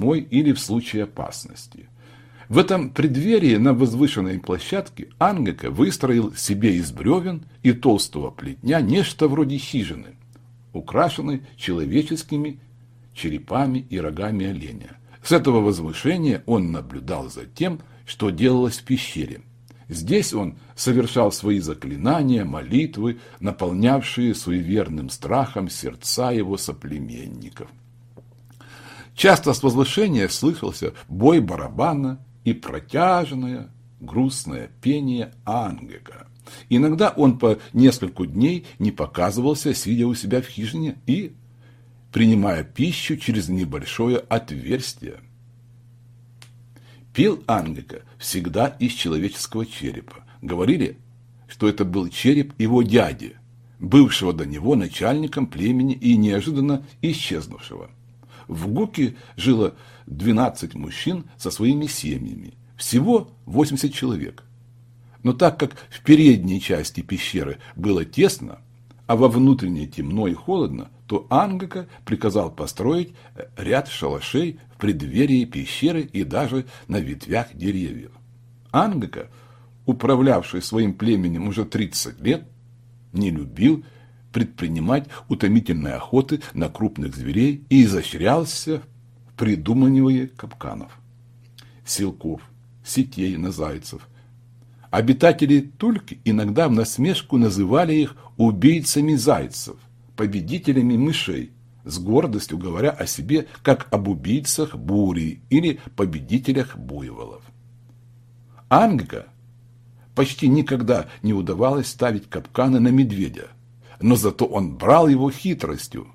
зимой или в случае опасности. В этом преддверии на возвышенной площадке Ангека выстроил себе из бревен и толстого плетня нечто вроде хижины, украшенной человеческими черепами и рогами оленя. С этого возвышения он наблюдал за тем, что делалось в пещере. Здесь он совершал свои заклинания, молитвы, наполнявшие суеверным страхом сердца его соплеменников. Часто с возвышения слышался бой барабана и протяжное грустное пение ангека. Иногда он по нескольку дней не показывался, сидя у себя в хижине и принимая пищу через небольшое отверстие. Пил ангека всегда из человеческого черепа. Говорили, что это был череп его дяди, бывшего до него начальником племени и неожиданно исчезнувшего. В Гуке жило 12 мужчин со своими семьями, всего 80 человек. Но так как в передней части пещеры было тесно, а во внутренней темно и холодно, то Ангека приказал построить ряд шалашей в преддверии пещеры и даже на ветвях деревьев. Ангека, управлявший своим племенем уже 30 лет, не любил предпринимать утомительные охоты на крупных зверей и изощрялся в придумывании капканов, силков, сетей на зайцев. Обитатели Тульки иногда в насмешку называли их убийцами зайцев, победителями мышей, с гордостью говоря о себе как об убийцах бури или победителях буйволов. Ангика почти никогда не удавалось ставить капканы на медведя, но зато он брал его хитростью.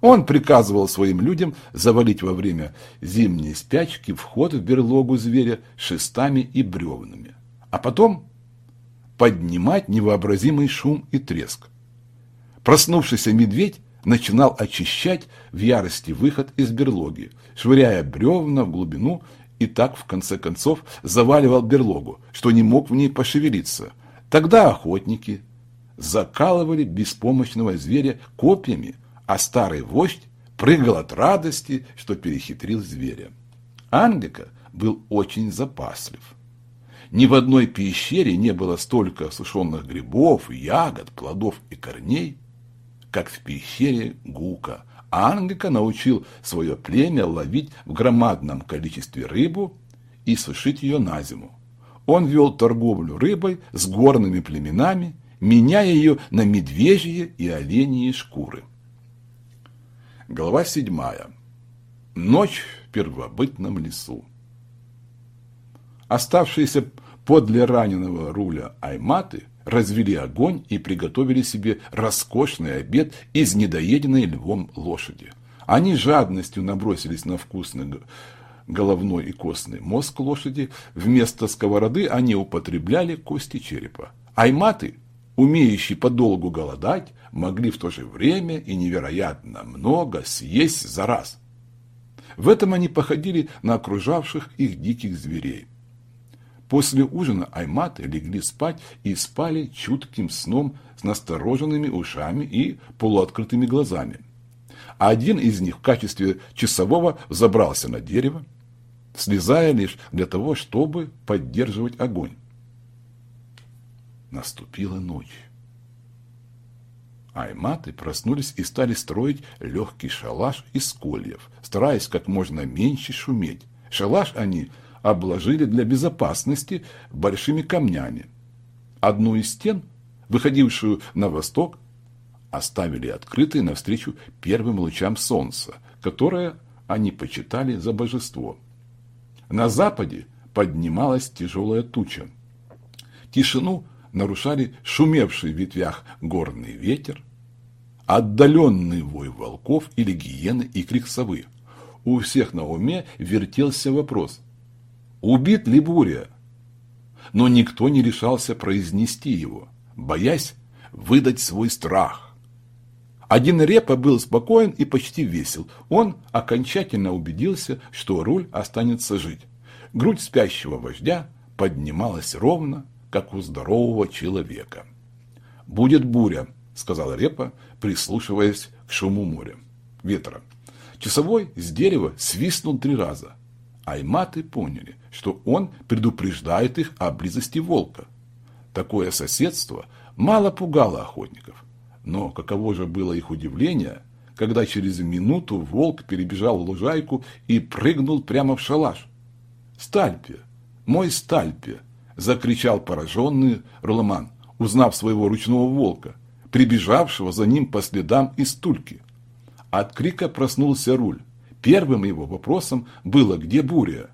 Он приказывал своим людям завалить во время зимней спячки вход в берлогу зверя шестами и бревнами, а потом поднимать невообразимый шум и треск. Проснувшийся медведь начинал очищать в ярости выход из берлоги, швыряя бревна в глубину и так, в конце концов, заваливал берлогу, что не мог в ней пошевелиться. Тогда охотники закалывали беспомощного зверя копьями, а старый вождь прыгал от радости, что перехитрил зверя. Ангека был очень запаслив. Ни в одной пещере не было столько сушеных грибов, ягод, плодов и корней, как в пещере Гука. Ангека научил свое племя ловить в громадном количестве рыбу и сушить ее на зиму. Он вел торговлю рыбой с горными племенами, меняя ее на медвежьи и оленьи шкуры. Глава седьмая. Ночь в первобытном лесу. Оставшиеся подле раненого руля айматы развели огонь и приготовили себе роскошный обед из недоеденной львом лошади. Они жадностью набросились на вкусный головной и костный мозг лошади. Вместо сковороды они употребляли кости черепа. Айматы, умеющие подолгу голодать, могли в то же время и невероятно много съесть за раз. В этом они походили на окружавших их диких зверей. После ужина айматы легли спать и спали чутким сном с настороженными ушами и полуоткрытыми глазами. А один из них в качестве часового забрался на дерево, слезая лишь для того, чтобы поддерживать огонь. Наступила ночь. Айматы проснулись и стали строить легкий шалаш из кольев, стараясь как можно меньше шуметь. Шалаш они – обложили для безопасности большими камнями. Одну из стен, выходившую на восток, оставили открытой навстречу первым лучам солнца, которое они почитали за божество. На западе поднималась тяжелая туча. Тишину нарушали шумевший в ветвях горный ветер, отдаленный вой волков или гиены и крик совы. У всех на уме вертелся вопрос, убит ли Буря? Но никто не решался произнести его, боясь выдать свой страх. Один Репа был спокоен и почти весел. Он окончательно убедился, что руль останется жить. Грудь спящего вождя поднималась ровно, как у здорового человека. «Будет буря», — сказал Репа, прислушиваясь к шуму моря, ветра. Часовой с дерева свистнул три раза. Айматы поняли, что он предупреждает их о близости волка. Такое соседство мало пугало охотников. Но каково же было их удивление, когда через минуту волк перебежал в лужайку и прыгнул прямо в шалаш. «Стальпе! Мой Стальпе!» – закричал пораженный Руламан, узнав своего ручного волка, прибежавшего за ним по следам из тульки. От крика проснулся руль. Первым его вопросом было «Где буря?»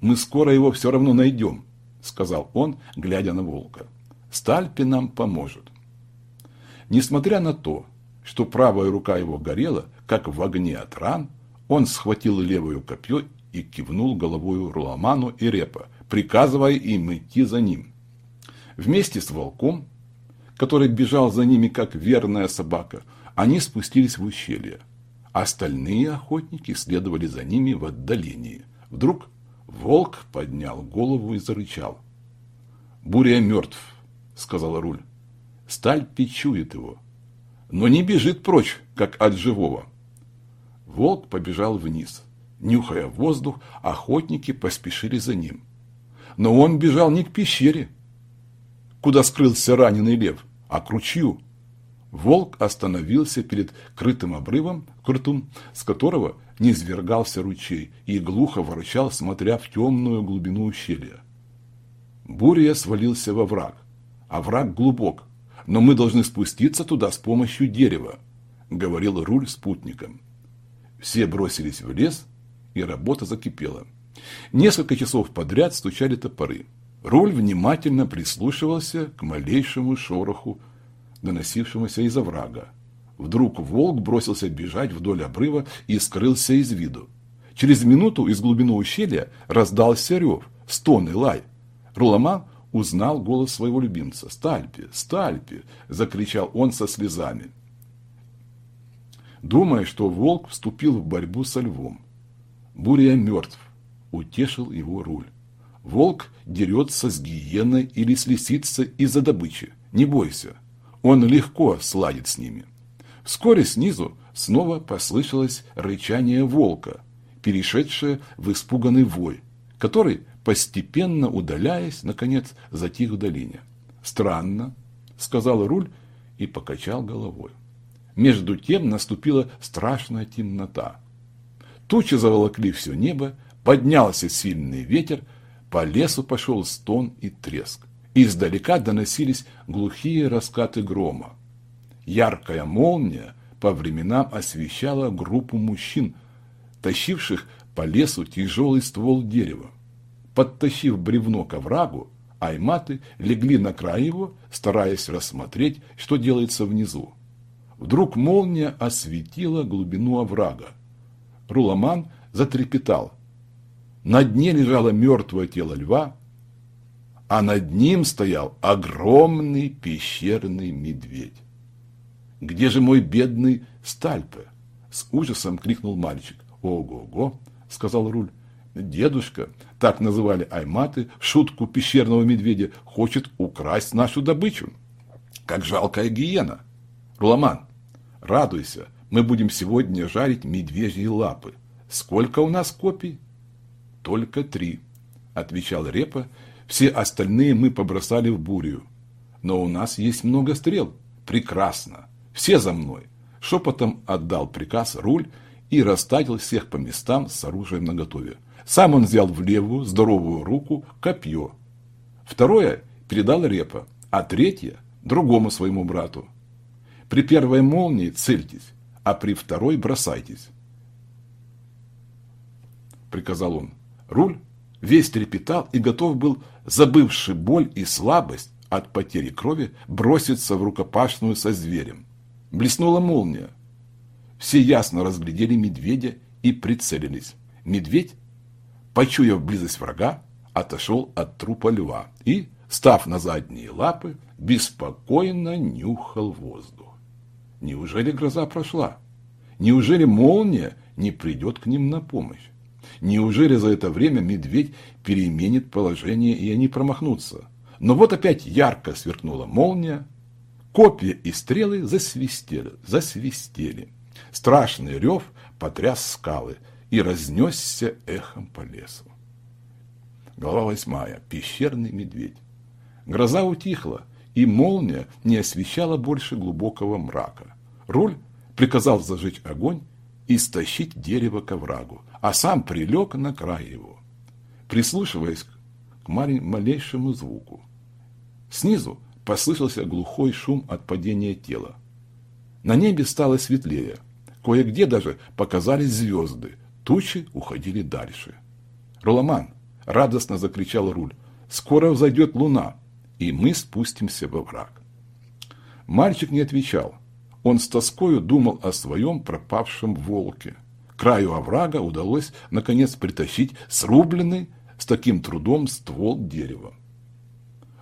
«Мы скоро его все равно найдем», – сказал он, глядя на волка. «Стальпе нам поможет». Несмотря на то, что правая рука его горела, как в огне от ран, он схватил левую копье и кивнул головою Руламану и Репа, приказывая им идти за ним. Вместе с волком, который бежал за ними, как верная собака, они спустились в ущелье. Остальные охотники следовали за ними в отдалении. Вдруг волк поднял голову и зарычал. «Буря мертв», — сказал Руль. «Сталь печует его, но не бежит прочь, как от живого». Волк побежал вниз. Нюхая воздух, охотники поспешили за ним. Но он бежал не к пещере, куда скрылся раненый лев, а к ручью. Волк остановился перед крытым обрывом, крутым, с которого низвергался ручей, и глухо ворчал, смотря в темную глубину ущелья. Буря свалился во враг, а враг глубок, но мы должны спуститься туда с помощью дерева, говорил Руль спутникам. Все бросились в лес, и работа закипела. Несколько часов подряд стучали топоры. Руль внимательно прислушивался к малейшему шороху, доносившемуся из оврага. Вдруг волк бросился бежать вдоль обрыва и скрылся из виду. Через минуту из глубины ущелья раздался рев, стон и лай. Руламан узнал голос своего любимца. «Стальпи! Стальпи!» – закричал он со слезами. Думая, что волк вступил в борьбу со львом. Буря мертв, утешил его руль. Волк дерется с гиеной или с лисицей из-за добычи. Не бойся, он легко сладит с ними. Вскоре снизу снова послышалось рычание волка, перешедшее в испуганный вой, который, постепенно удаляясь, наконец затих в долине. «Странно», — сказал Руль и покачал головой. Между тем наступила страшная темнота. Тучи заволокли все небо, поднялся сильный ветер, по лесу пошел стон и треск. Издалека доносились глухие раскаты грома. Яркая молния по временам освещала группу мужчин, тащивших по лесу тяжелый ствол дерева. Подтащив бревно к оврагу, айматы легли на край его, стараясь рассмотреть, что делается внизу. Вдруг молния осветила глубину оврага. Руламан затрепетал. На дне лежало мертвое тело льва, а над ним стоял огромный пещерный медведь. «Где же мой бедный Стальпе?» – с ужасом крикнул мальчик. «Ого-го!» – сказал Руль. «Дедушка, так называли айматы, шутку пещерного медведя, хочет украсть нашу добычу, как жалкая гиена. Руламан, радуйся, мы будем сегодня жарить медвежьи лапы. Сколько у нас копий? Только три, отвечал Репа. Все остальные мы побросали в бурю. Но у нас есть много стрел. Прекрасно. Все за мной. Шепотом отдал приказ руль и расставил всех по местам с оружием наготове. Сам он взял в левую здоровую руку копье. Второе передал Репа, а третье другому своему брату. При первой молнии цельтесь, а при второй бросайтесь. Приказал он. Руль весь трепетал и готов был, забывший боль и слабость от потери крови, броситься в рукопашную со зверем. Блеснула молния. Все ясно разглядели медведя и прицелились. Медведь, почуяв близость врага, отошел от трупа льва и, став на задние лапы, беспокойно нюхал воздух. Неужели гроза прошла? Неужели молния не придет к ним на помощь? Неужели за это время медведь переменит положение и они промахнутся? Но вот опять ярко сверкнула молния, копья и стрелы засвистели, засвистели. Страшный рев потряс скалы и разнесся эхом по лесу. Глава восьмая. Пещерный медведь. Гроза утихла, и молния не освещала больше глубокого мрака. Руль приказал зажечь огонь и стащить дерево к оврагу, а сам прилег на край его, прислушиваясь к малейшему звуку. Снизу послышался глухой шум от падения тела. На небе стало светлее, кое-где даже показались звезды, тучи уходили дальше. «Роламан!» – радостно закричал Руль. «Скоро взойдет луна, и мы спустимся во враг». Мальчик не отвечал. Он с тоскою думал о своем пропавшем волке. Краю оврага удалось, наконец, притащить срубленный с таким трудом ствол дерева.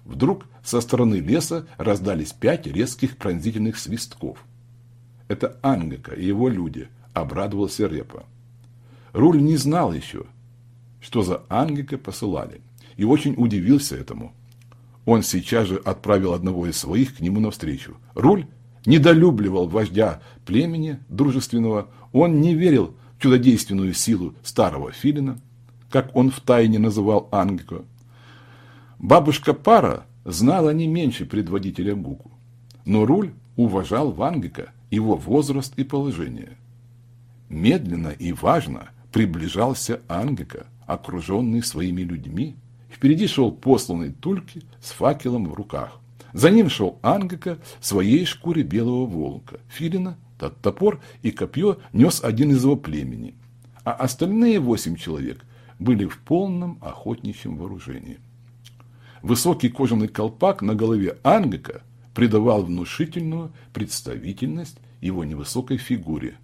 Вдруг со стороны леса раздались пять резких пронзительных свистков. Это Ангека и его люди, обрадовался Репа. Руль не знал еще, что за Ангека посылали, и очень удивился этому. Он сейчас же отправил одного из своих к нему навстречу. Руль недолюбливал вождя племени дружественного, он не верил в чудодейственную силу старого филина, как он втайне называл Ангека. Бабушка Пара знала не меньше предводителя Гуку, но Руль уважал Вангека, его возраст и положение. Медленно и важно приближался Ангека, окруженный своими людьми. Впереди шел посланный Тульки с факелом в руках. За ним шел Ангека в своей шкуре белого волка. Филина, топор и копье нес один из его племени, а остальные восемь человек были в полном охотничьем вооружении. Высокий кожаный колпак на голове Ангека придавал внушительную представительность его невысокой фигуре.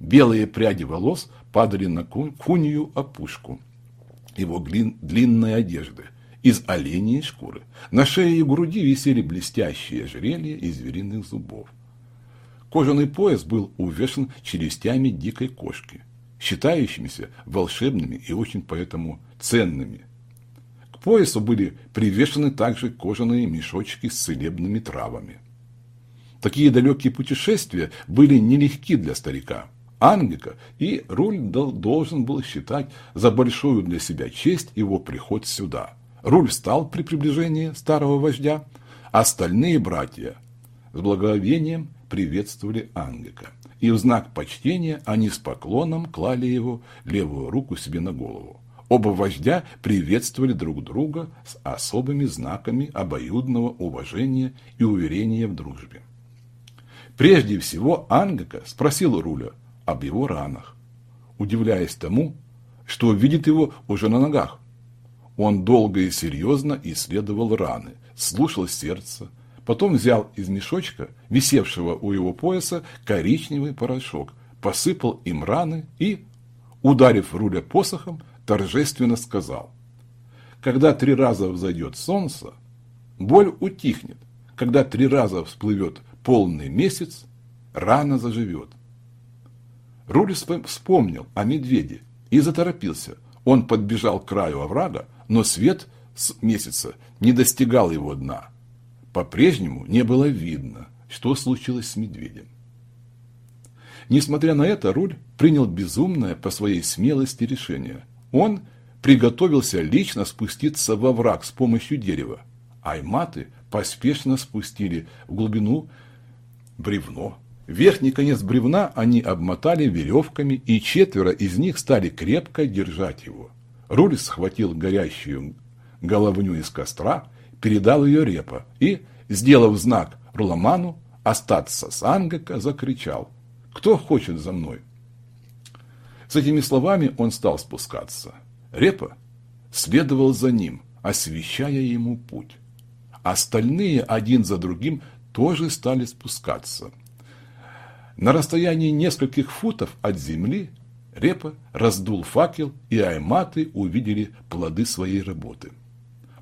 Белые пряди волос падали на кунью опушку его длинной одежды из оленей шкуры. На шее и груди висели блестящие ожерелья из звериных зубов. Кожаный пояс был увешан челюстями дикой кошки, считающимися волшебными и очень поэтому ценными. К поясу были привешены также кожаные мешочки с целебными травами. Такие далекие путешествия были нелегки для старика. Ангика, и Руль должен был считать за большую для себя честь его приход сюда. Руль встал при приближении старого вождя, остальные братья с благоговением приветствовали Ангика, и в знак почтения они с поклоном клали его левую руку себе на голову. Оба вождя приветствовали друг друга с особыми знаками обоюдного уважения и уверения в дружбе. Прежде всего Ангика спросил Руля об его ранах, удивляясь тому, что видит его уже на ногах. Он долго и серьезно исследовал раны, слушал сердце, потом взял из мешочка, висевшего у его пояса, коричневый порошок, посыпал им раны и, ударив руля посохом, торжественно сказал, «Когда три раза взойдет солнце, боль утихнет, когда три раза всплывет полный месяц, рана заживет». Руль вспомнил о медведе и заторопился. Он подбежал к краю оврага, но свет с месяца не достигал его дна. По-прежнему не было видно, что случилось с медведем. Несмотря на это, Руль принял безумное по своей смелости решение. Он приготовился лично спуститься во враг с помощью дерева. Айматы поспешно спустили в глубину бревно. Верхний конец бревна они обмотали веревками, и четверо из них стали крепко держать его. Руль схватил горящую головню из костра, передал ее репа и, сделав знак Руламану остаться с Ангека, закричал «Кто хочет за мной?». С этими словами он стал спускаться. Репа следовал за ним, освещая ему путь. Остальные один за другим тоже стали спускаться. На расстоянии нескольких футов от земли Репа раздул факел, и айматы увидели плоды своей работы.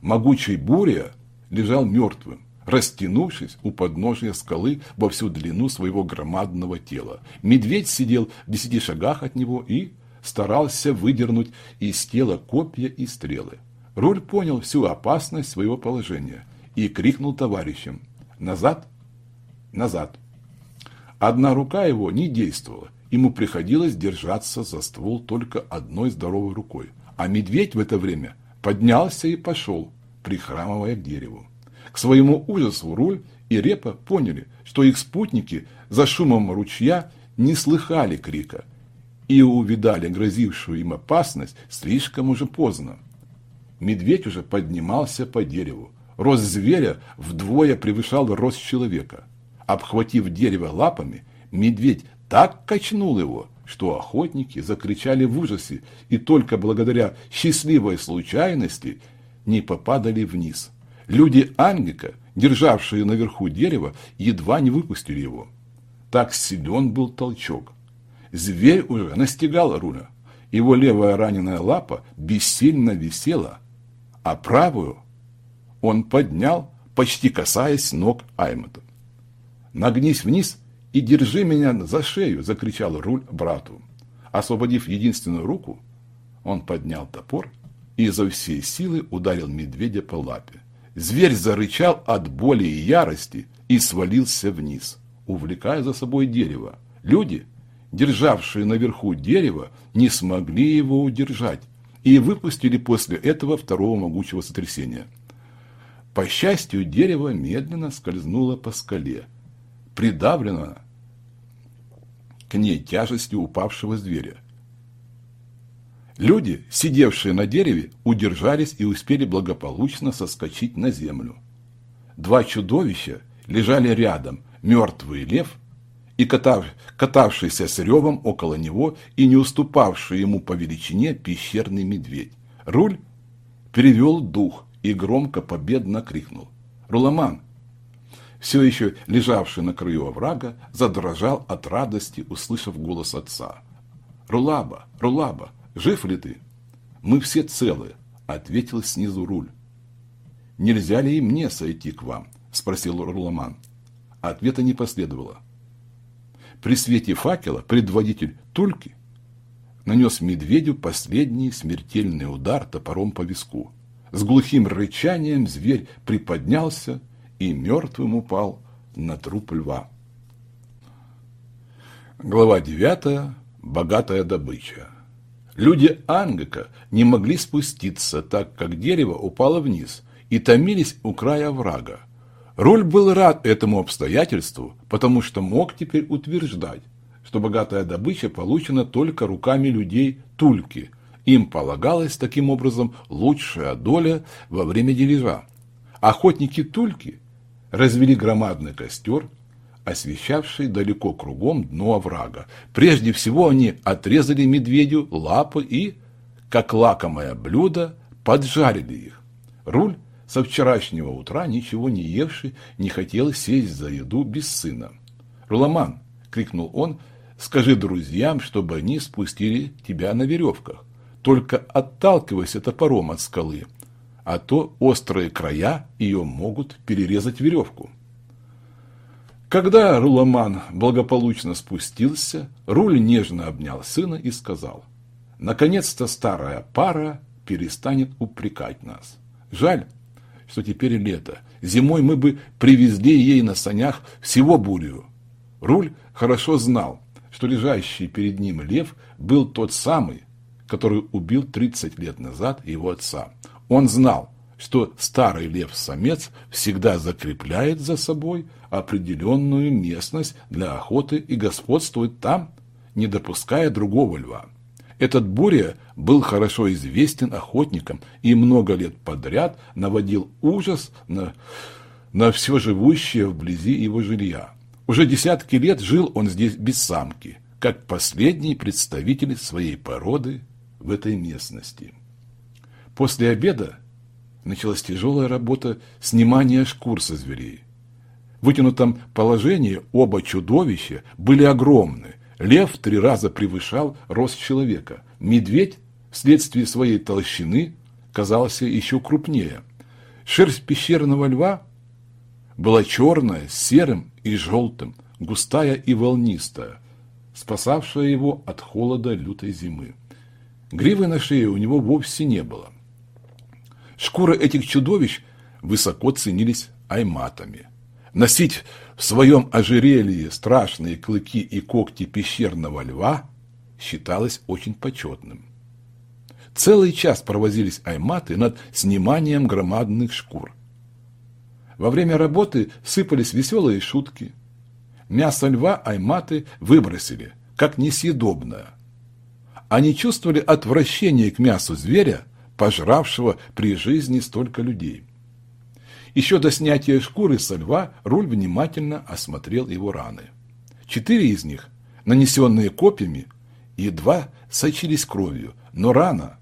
Могучий буря лежал мертвым, растянувшись у подножия скалы во всю длину своего громадного тела. Медведь сидел в десяти шагах от него и старался выдернуть из тела копья и стрелы. Руль понял всю опасность своего положения и крикнул товарищам «Назад! Назад!». Одна рука его не действовала, ему приходилось держаться за ствол только одной здоровой рукой. А медведь в это время поднялся и пошел, прихрамывая к дереву. К своему ужасу Руль и Репа поняли, что их спутники за шумом ручья не слыхали крика и увидали грозившую им опасность слишком уже поздно. Медведь уже поднимался по дереву. Рост зверя вдвое превышал рост человека. Обхватив дерево лапами, медведь так качнул его, что охотники закричали в ужасе и только благодаря счастливой случайности не попадали вниз. Люди Ангика, державшие наверху дерева, едва не выпустили его. Так силен был толчок. Зверь уже настигал Руля. Его левая раненая лапа бессильно висела, а правую он поднял, почти касаясь ног Аймата. «Нагнись вниз и держи меня за шею!» – закричал Руль брату. Освободив единственную руку, он поднял топор и изо всей силы ударил медведя по лапе. Зверь зарычал от боли и ярости и свалился вниз, увлекая за собой дерево. Люди, державшие наверху дерево, не смогли его удержать и выпустили после этого второго могучего сотрясения. По счастью, дерево медленно скользнуло по скале, придавлено к ней тяжестью упавшего зверя. Люди, сидевшие на дереве, удержались и успели благополучно соскочить на землю. Два чудовища лежали рядом, мертвый лев и катав, катавшийся с ревом около него и не уступавший ему по величине пещерный медведь. Руль перевел дух и громко победно крикнул. «Руламан!» Все еще лежавший на краю оврага задрожал от радости, услышав голос отца. «Рулаба! Рулаба! Жив ли ты?» «Мы все целы», — ответил снизу руль. «Нельзя ли и мне сойти к вам?» — спросил Руламан. Ответа не последовало. При свете факела предводитель Тульки нанес медведю последний смертельный удар топором по виску. С глухим рычанием зверь приподнялся и мертвым упал на труп льва. Глава девятая. Богатая добыча. Люди Ангека не могли спуститься, так как дерево упало вниз, и томились у края врага. Руль был рад этому обстоятельству, потому что мог теперь утверждать, что богатая добыча получена только руками людей Тульки. Им полагалась таким образом лучшая доля во время дележа. Охотники Тульки развели громадный костер, освещавший далеко кругом дно оврага. Прежде всего они отрезали медведю лапы и, как лакомое блюдо, поджарили их. Руль со вчерашнего утра, ничего не евший, не хотел сесть за еду без сына. «Руламан!» — крикнул он. «Скажи друзьям, чтобы они спустили тебя на веревках. Только отталкивайся топором от скалы, а то острые края ее могут перерезать веревку». Когда Руламан благополучно спустился, Руль нежно обнял сына и сказал, «Наконец-то старая пара перестанет упрекать нас. Жаль, что теперь лето. Зимой мы бы привезли ей на санях всего бурю. Руль хорошо знал, что лежащий перед ним лев был тот самый, который убил 30 лет назад его отца. Он знал, что старый лев-самец всегда закрепляет за собой определенную местность для охоты и господствует там, не допуская другого льва. Этот буря был хорошо известен охотникам и много лет подряд наводил ужас на, на все живущее вблизи его жилья. Уже десятки лет жил он здесь без самки, как последний представитель своей породы в этой местности. После обеда началась тяжелая работа снимания шкур со зверей. В вытянутом положении оба чудовища были огромны, Лев три раза превышал рост человека. Медведь, вследствие своей толщины, казался еще крупнее. Шерсть пещерного льва была черная, серым и желтым, густая и волнистая, спасавшая его от холода лютой зимы. Гривы на шее у него вовсе не было. Шкуры этих чудовищ высоко ценились айматами. носить в своем ожерелье страшные клыки и когти пещерного льва считалось очень почетным. Целый час провозились айматы над сниманием громадных шкур. Во время работы сыпались веселые шутки. Мясо льва айматы выбросили, как несъедобное. Они чувствовали отвращение к мясу зверя, пожравшего при жизни столько людей. Еще до снятия шкуры со льва Руль внимательно осмотрел его раны. Четыре из них, нанесенные копьями, едва сочились кровью, но рана,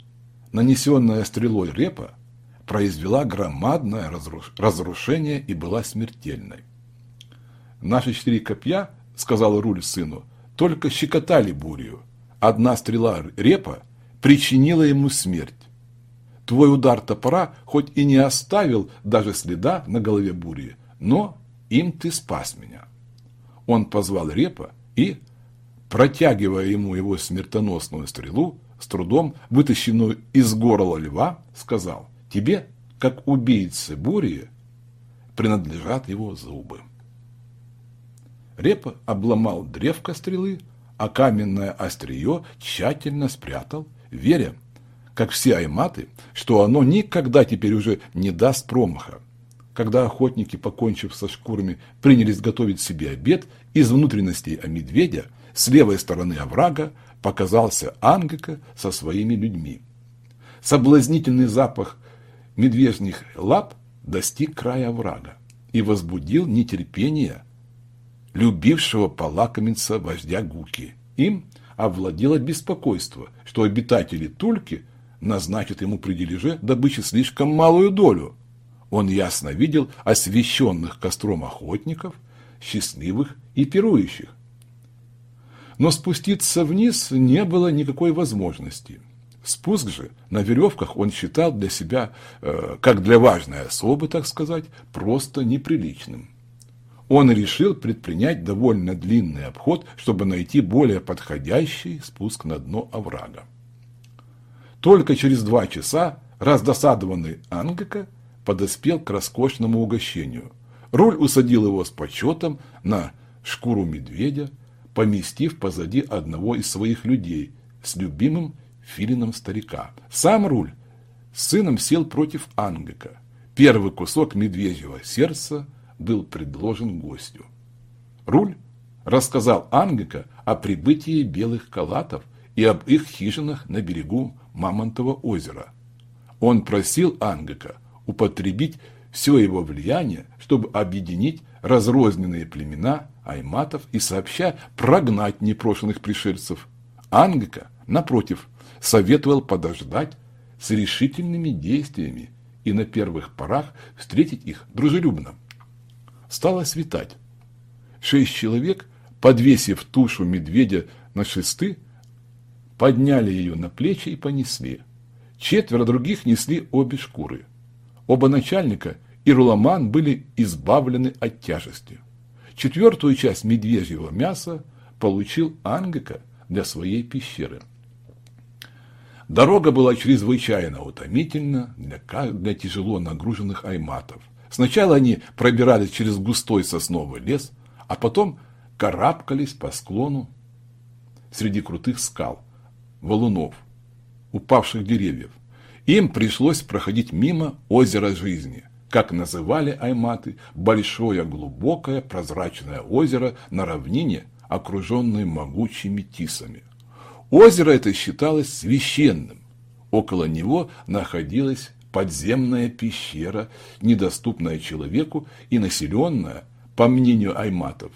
нанесенная стрелой репа, произвела громадное разрушение и была смертельной. «Наши четыре копья, — сказал Руль сыну, — только щекотали бурю. Одна стрела репа причинила ему смерть. Твой удар топора хоть и не оставил даже следа на голове бури, но им ты спас меня. Он позвал Репа и, протягивая ему его смертоносную стрелу, с трудом вытащенную из горла льва, сказал, тебе, как убийце бури, принадлежат его зубы. Репа обломал древко стрелы, а каменное острие тщательно спрятал, веря, как все айматы, что оно никогда теперь уже не даст промаха. Когда охотники, покончив со шкурами, принялись готовить себе обед, из внутренностей медведя с левой стороны оврага показался Ангека со своими людьми. Соблазнительный запах медвежьих лап достиг края оврага и возбудил нетерпение любившего полакомиться вождя Гуки. Им овладело беспокойство, что обитатели Тульки – назначит ему при дележе добычи слишком малую долю. Он ясно видел освещенных костром охотников, счастливых и пирующих. Но спуститься вниз не было никакой возможности. Спуск же на веревках он считал для себя, э, как для важной особы, так сказать, просто неприличным. Он решил предпринять довольно длинный обход, чтобы найти более подходящий спуск на дно оврага. Только через два часа раздосадованный Ангека подоспел к роскошному угощению. Руль усадил его с почетом на шкуру медведя, поместив позади одного из своих людей с любимым филином старика. Сам Руль с сыном сел против Ангека. Первый кусок медвежьего сердца был предложен гостю. Руль рассказал Ангека о прибытии белых калатов и об их хижинах на берегу Мамонтова озера. Он просил Ангека употребить все его влияние, чтобы объединить разрозненные племена айматов и сообща прогнать непрошенных пришельцев. Ангека, напротив, советовал подождать с решительными действиями и на первых порах встретить их дружелюбно. Стало светать. Шесть человек, подвесив тушу медведя на шесты, подняли ее на плечи и понесли. Четверо других несли обе шкуры. Оба начальника и Руламан были избавлены от тяжести. Четвертую часть медвежьего мяса получил Ангека для своей пещеры. Дорога была чрезвычайно утомительна для, для тяжело нагруженных айматов. Сначала они пробирались через густой сосновый лес, а потом карабкались по склону среди крутых скал, валунов, упавших деревьев. Им пришлось проходить мимо озера жизни, как называли айматы, большое глубокое прозрачное озеро на равнине, окруженное могучими тисами. Озеро это считалось священным. Около него находилась подземная пещера, недоступная человеку и населенная, по мнению айматов,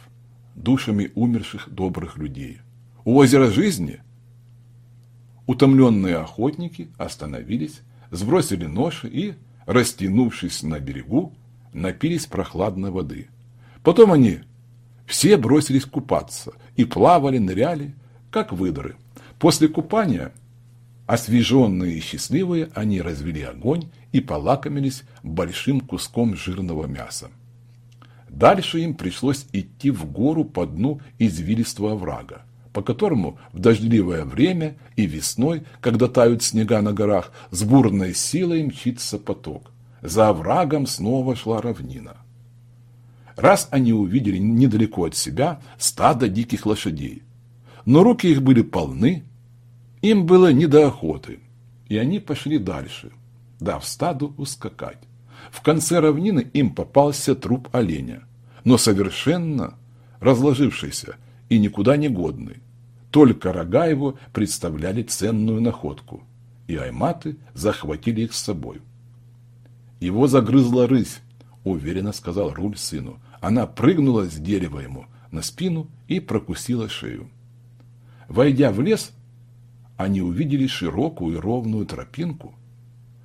душами умерших добрых людей. У озера жизни – Утомленные охотники остановились, сбросили ноши и, растянувшись на берегу, напились прохладной воды. Потом они все бросились купаться и плавали, ныряли, как выдры. После купания, освеженные и счастливые, они развели огонь и полакомились большим куском жирного мяса. Дальше им пришлось идти в гору по дну извилистого врага по которому в дождливое время и весной, когда тают снега на горах, с бурной силой мчится поток. За оврагом снова шла равнина. Раз они увидели недалеко от себя стадо диких лошадей. Но руки их были полны, им было не до охоты, и они пошли дальше, дав стаду ускакать. В конце равнины им попался труп оленя, но совершенно разложившийся и никуда не годный. Только рога его представляли ценную находку, и айматы захватили их с собой. Его загрызла рысь, уверенно сказал Руль сыну. Она прыгнула с дерева ему на спину и прокусила шею. Войдя в лес, они увидели широкую и ровную тропинку,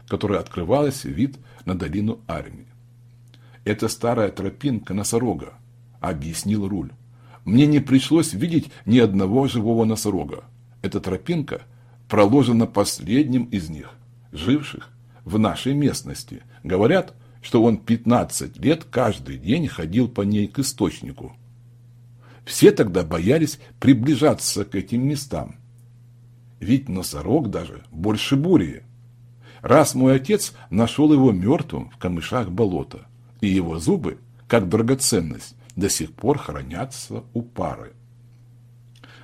которая открывалась вид на долину армии. «Это старая тропинка носорога», — объяснил Руль. «Мне не пришлось видеть ни одного живого носорога. Эта тропинка проложена последним из них, живших в нашей местности. Говорят, что он 15 лет каждый день ходил по ней к источнику. Все тогда боялись приближаться к этим местам. Ведь носорог даже больше бури. Раз мой отец нашел его мертвым в камышах болота, и его зубы, как драгоценность, до сих пор хранятся у пары.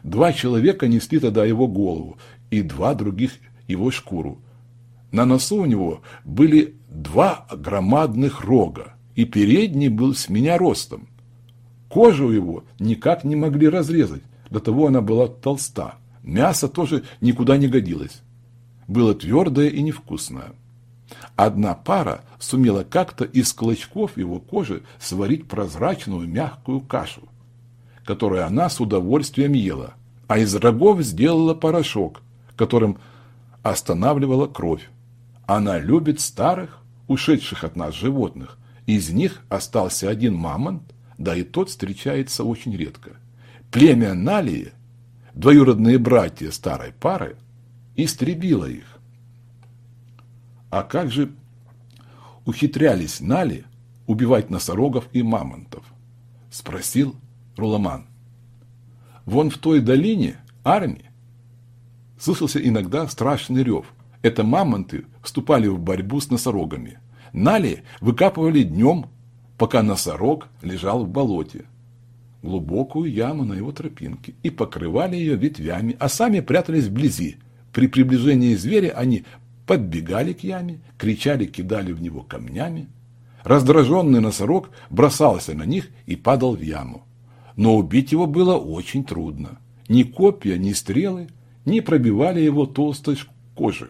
Два человека несли тогда его голову, и два других его шкуру. На носу у него были два громадных рога, и передний был с меня ростом. Кожу его никак не могли разрезать, до того она была толста. Мясо тоже никуда не годилось. Было твердое и невкусное. Одна пара сумела как-то из клочков его кожи сварить прозрачную мягкую кашу, которую она с удовольствием ела, а из рогов сделала порошок, которым останавливала кровь. Она любит старых, ушедших от нас животных. Из них остался один мамонт, да и тот встречается очень редко. Племя Налии, двоюродные братья старой пары, истребило их. А как же ухитрялись Нали убивать носорогов и мамонтов? Спросил Руламан. Вон в той долине армии слышался иногда страшный рев – это мамонты вступали в борьбу с носорогами. Нали выкапывали днем, пока носорог лежал в болоте. Глубокую яму на его тропинке и покрывали ее ветвями, а сами прятались вблизи. При приближении зверя они подбегали к яме, кричали, кидали в него камнями. Раздраженный носорог бросался на них и падал в яму. Но убить его было очень трудно. Ни копья, ни стрелы не пробивали его толстой кожи.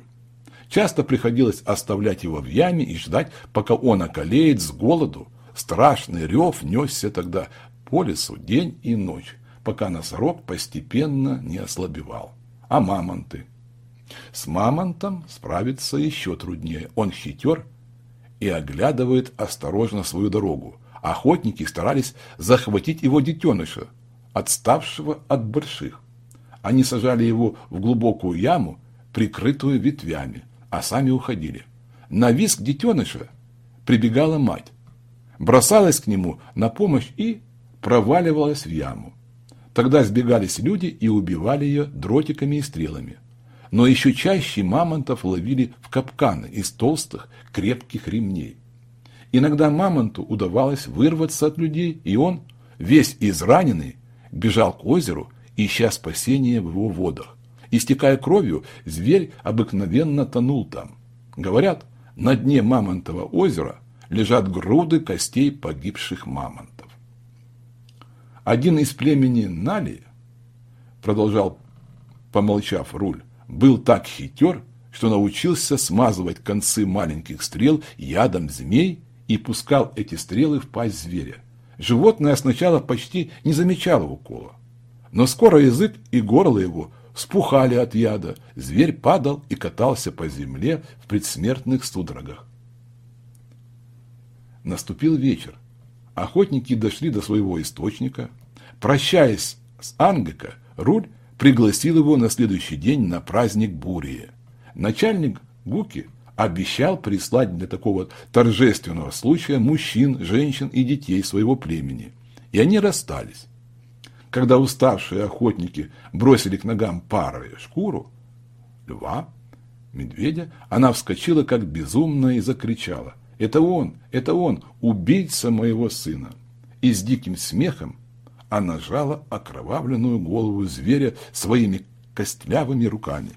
Часто приходилось оставлять его в яме и ждать, пока он околеет с голоду. Страшный рев несся тогда по лесу день и ночь, пока носорог постепенно не ослабевал. А мамонты? С мамонтом справиться еще труднее. Он хитер и оглядывает осторожно свою дорогу. Охотники старались захватить его детеныша, отставшего от больших. Они сажали его в глубокую яму, прикрытую ветвями а сами уходили. На виск детеныша прибегала мать, бросалась к нему на помощь и проваливалась в яму. Тогда сбегались люди и убивали ее дротиками и стрелами. Но еще чаще мамонтов ловили в капканы из толстых крепких ремней. Иногда мамонту удавалось вырваться от людей, и он, весь израненный, бежал к озеру, ища спасения в его водах. Истекая кровью, зверь обыкновенно тонул там. Говорят, на дне Мамонтова озера лежат груды костей погибших мамонтов. Один из племени Нали, продолжал, помолчав руль, был так хитер, что научился смазывать концы маленьких стрел ядом змей и пускал эти стрелы в пасть зверя. Животное сначала почти не замечало укола, но скоро язык и горло его спухали от яда, зверь падал и катался по земле в предсмертных судорогах. Наступил вечер. Охотники дошли до своего источника. Прощаясь с Ангека, Руль пригласил его на следующий день на праздник Бурии. Начальник Гуки обещал прислать для такого торжественного случая мужчин, женщин и детей своего племени. И они расстались. Когда уставшие охотники бросили к ногам пары шкуру, льва, медведя, она вскочила как безумная и закричала. «Это он! Это он! Убийца моего сына!» и с диким смехом она жала окровавленную голову зверя своими костлявыми руками.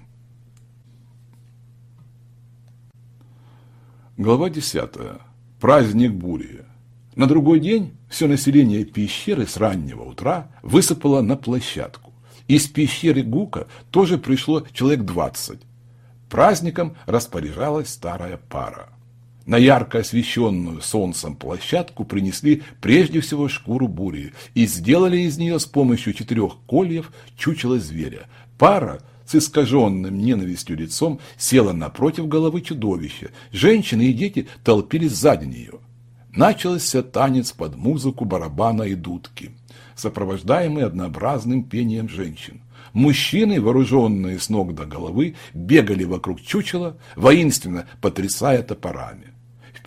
Глава 10. Праздник бури. На другой день все население пещеры с раннего утра высыпало на площадку. Из пещеры Гука тоже пришло человек двадцать. Праздником распоряжалась старая пара. На ярко освещенную солнцем площадку принесли прежде всего шкуру бури и сделали из нее с помощью четырех кольев чучело зверя. Пара с искаженным ненавистью лицом села напротив головы чудовища. Женщины и дети толпились сзади нее. Начался танец под музыку барабана и дудки, сопровождаемый однообразным пением женщин. Мужчины, вооруженные с ног до головы, бегали вокруг чучела, воинственно потрясая топорами.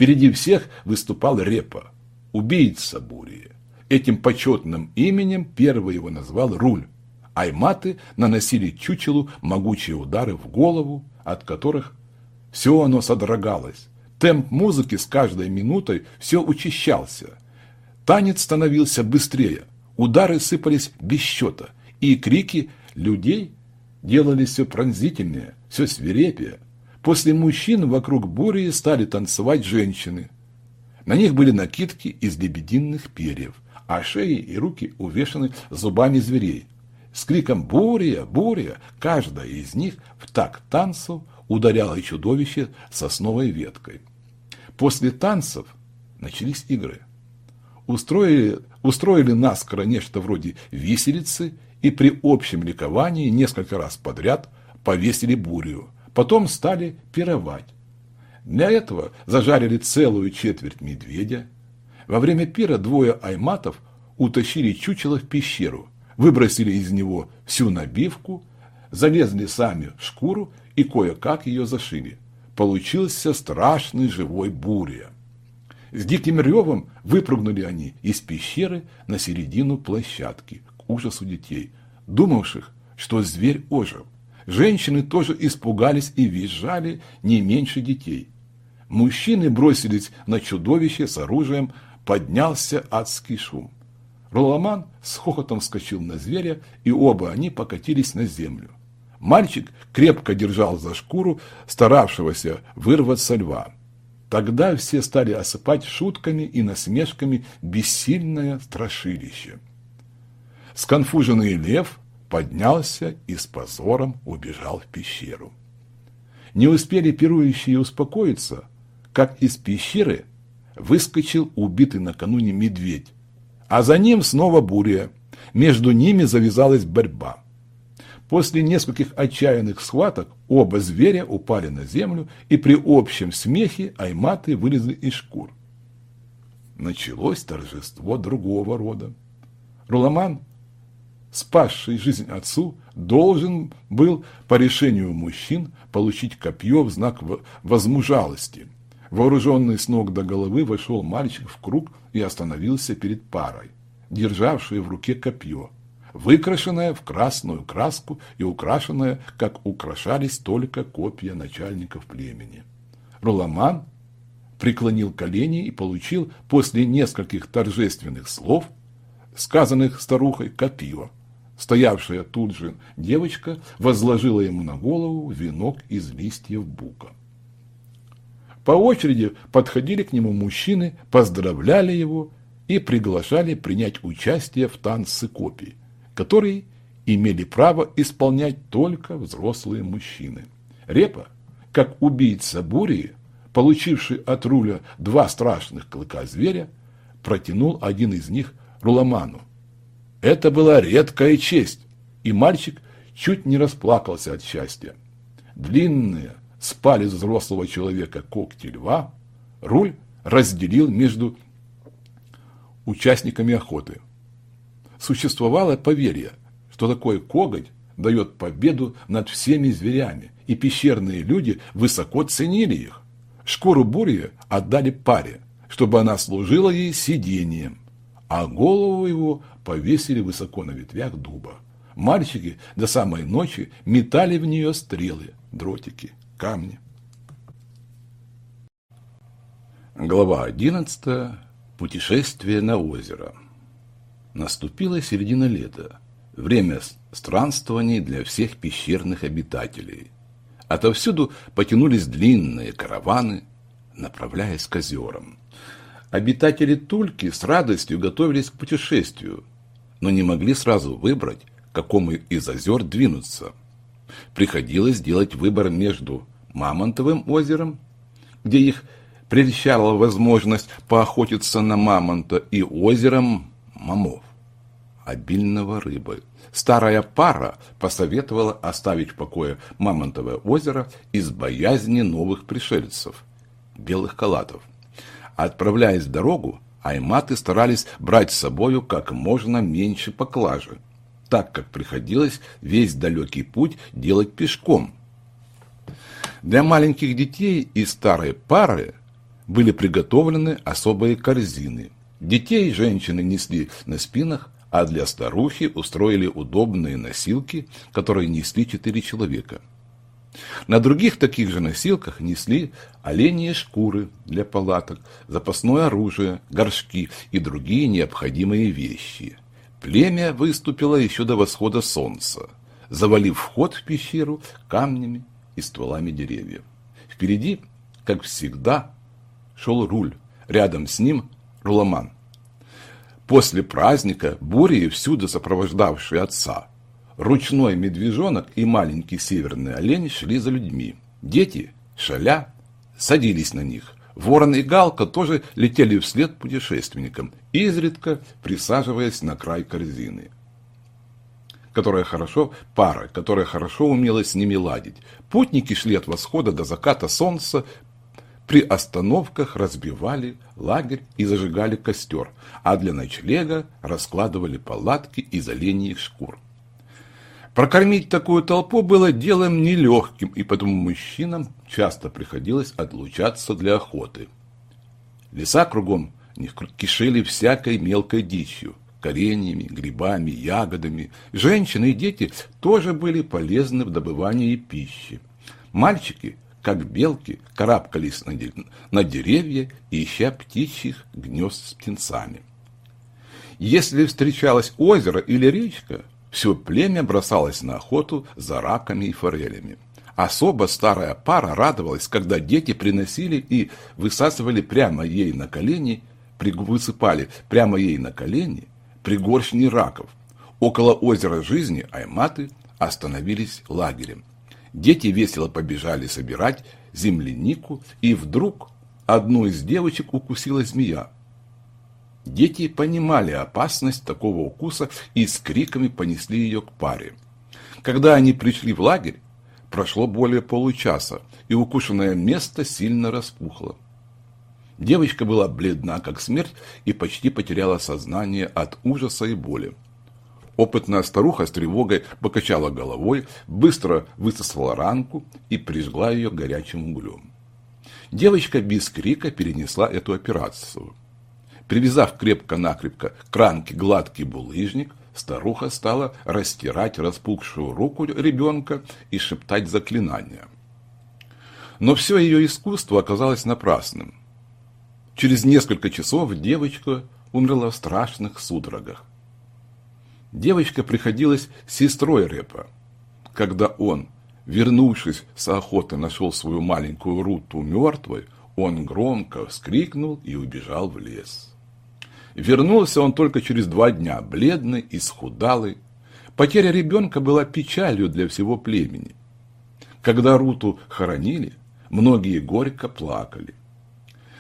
Впереди всех выступал Репа, убийца Бурии. Этим почетным именем первый его назвал Руль. Айматы наносили чучелу могучие удары в голову, от которых все оно содрогалось. Темп музыки с каждой минутой все учащался. Танец становился быстрее, удары сыпались без счета, и крики людей делались все пронзительнее, все свирепее. После мужчин вокруг бури стали танцевать женщины. На них были накидки из лебединых перьев, а шеи и руки увешаны зубами зверей. С криком «Буря! Буря!» каждая из них в такт танцу ударяла чудовище сосновой веткой. После танцев начались игры. Устроили, устроили наскоро нечто вроде виселицы и при общем ликовании несколько раз подряд повесили бурю – Потом стали пировать. Для этого зажарили целую четверть медведя. Во время пира двое айматов утащили чучело в пещеру, выбросили из него всю набивку, залезли сами в шкуру и кое-как ее зашили. Получился страшный живой буря. С диким ревом выпрыгнули они из пещеры на середину площадки, к ужасу детей, думавших, что зверь ожил. Женщины тоже испугались и визжали не меньше детей. Мужчины бросились на чудовище с оружием, поднялся адский шум. Роламан с хохотом вскочил на зверя, и оба они покатились на землю. Мальчик крепко держал за шкуру старавшегося вырваться льва. Тогда все стали осыпать шутками и насмешками бессильное страшилище. Сконфуженный лев поднялся и с позором убежал в пещеру. Не успели пирующие успокоиться, как из пещеры выскочил убитый накануне медведь, а за ним снова буря. Между ними завязалась борьба. После нескольких отчаянных схваток оба зверя упали на землю, и при общем смехе айматы вылезли из шкур. Началось торжество другого рода. Руламан спасший жизнь отцу, должен был по решению мужчин получить копье в знак возмужалости. Вооруженный с ног до головы вошел мальчик в круг и остановился перед парой, державшей в руке копье, выкрашенное в красную краску и украшенное, как украшались только копья начальников племени. Руламан преклонил колени и получил после нескольких торжественных слов, сказанных старухой, копье. Стоявшая тут же девочка возложила ему на голову венок из листьев бука. По очереди подходили к нему мужчины, поздравляли его и приглашали принять участие в танце копий, которые имели право исполнять только взрослые мужчины. Репа, как убийца бури, получивший от руля два страшных клыка зверя, протянул один из них Руламану, это была редкая честь, и мальчик чуть не расплакался от счастья. Длинные спали взрослого человека когти льва, руль разделил между участниками охоты. Существовало поверье, что такой коготь дает победу над всеми зверями, и пещерные люди высоко ценили их. Шкуру бури отдали паре, чтобы она служила ей сидением, а голову его повесили высоко на ветвях дуба. Мальчики до самой ночи метали в нее стрелы, дротики, камни. Глава 11. Путешествие на озеро. Наступила середина лета, время странствований для всех пещерных обитателей. Отовсюду потянулись длинные караваны, направляясь к озерам. Обитатели Тульки с радостью готовились к путешествию, но не могли сразу выбрать, к какому из озер двинуться. Приходилось делать выбор между Мамонтовым озером, где их прельщала возможность поохотиться на мамонта, и озером Мамов, обильного рыбы. Старая пара посоветовала оставить в покое Мамонтовое озеро из боязни новых пришельцев, белых калатов. Отправляясь в дорогу, айматы старались брать с собою как можно меньше поклажи, так как приходилось весь далекий путь делать пешком. Для маленьких детей и старой пары были приготовлены особые корзины. Детей женщины несли на спинах, а для старухи устроили удобные носилки, которые несли четыре человека. На других таких же носилках несли оленьи шкуры для палаток, запасное оружие, горшки и другие необходимые вещи. Племя выступило еще до восхода солнца, завалив вход в пещеру камнями и стволами деревьев. Впереди, как всегда, шел руль, рядом с ним руламан. После праздника Бурии, всюду сопровождавший отца, ручной медвежонок и маленький северный олень шли за людьми. Дети, шаля, садились на них. Ворон и Галка тоже летели вслед путешественникам, изредка присаживаясь на край корзины которая хорошо, пара, которая хорошо умела с ними ладить. Путники шли от восхода до заката солнца, при остановках разбивали лагерь и зажигали костер, а для ночлега раскладывали палатки из оленьих шкур. Прокормить такую толпу было делом нелегким, и потому мужчинам часто приходилось отлучаться для охоты. Леса кругом них кишели всякой мелкой дичью, кореньями, грибами, ягодами. Женщины и дети тоже были полезны в добывании пищи. Мальчики, как белки, карабкались на деревья, ища птичьих гнезд с птенцами. Если встречалось озеро или речка, все племя бросалось на охоту за раками и форелями. Особо старая пара радовалась, когда дети приносили и высасывали прямо ей на колени, высыпали прямо ей на колени пригоршни раков. Около озера жизни айматы остановились лагерем. Дети весело побежали собирать землянику, и вдруг одну из девочек укусила змея. Дети понимали опасность такого укуса и с криками понесли ее к паре. Когда они пришли в лагерь, прошло более получаса, и укушенное место сильно распухло. Девочка была бледна, как смерть, и почти потеряла сознание от ужаса и боли. Опытная старуха с тревогой покачала головой, быстро высосала ранку и прижгла ее горячим углем. Девочка без крика перенесла эту операцию. Привязав крепко-накрепко к ранке гладкий булыжник, старуха стала растирать распухшую руку ребенка и шептать заклинания. Но все ее искусство оказалось напрасным. Через несколько часов девочка умерла в страшных судорогах. Девочка приходилась сестрой Репа. Когда он, вернувшись с охоты, нашел свою маленькую Руту мертвой, он громко вскрикнул и убежал в лес. Вернулся он только через два дня, бледный и схудалый. Потеря ребенка была печалью для всего племени. Когда Руту хоронили, многие горько плакали.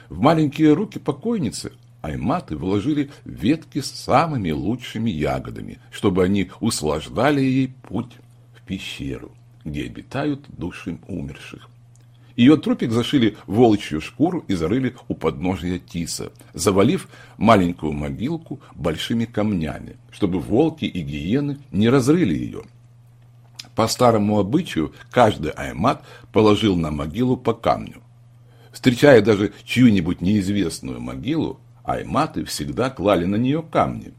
В маленькие руки покойницы айматы вложили ветки с самыми лучшими ягодами, чтобы они услаждали ей путь в пещеру, где обитают души умерших. Ее трупик зашили волчью шкуру и зарыли у подножия тиса, завалив маленькую могилку большими камнями, чтобы волки и гиены не разрыли ее. По старому обычаю каждый аймат положил на могилу по камню, Встречая даже чью-нибудь неизвестную могилу, айматы всегда клали на нее камни.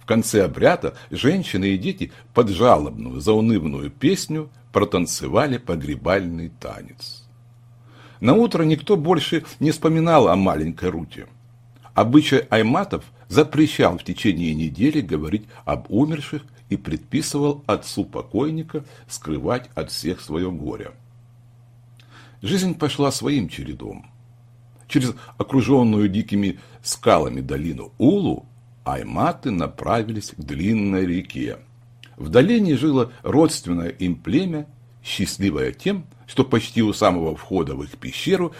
В конце обряда женщины и дети под жалобную, заунывную песню протанцевали погребальный танец. На утро никто больше не вспоминал о маленькой Руте. Обычай айматов запрещал в течение недели говорить об умерших и предписывал отцу покойника скрывать от всех свое горе. Жизнь пошла своим чередом. Через окруженную дикими скалами долину Улу айматы направились к длинной реке. В долине жило родственное им племя, счастливое тем, что почти у самого входа в их пещеру